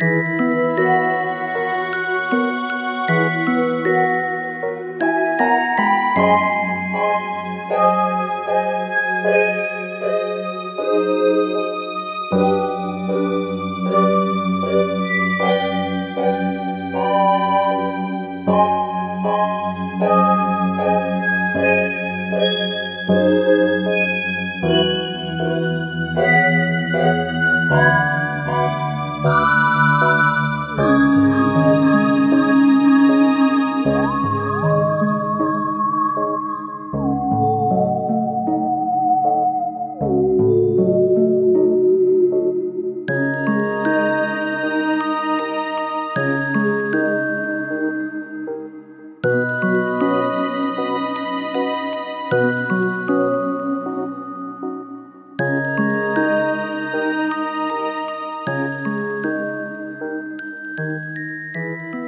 Música Música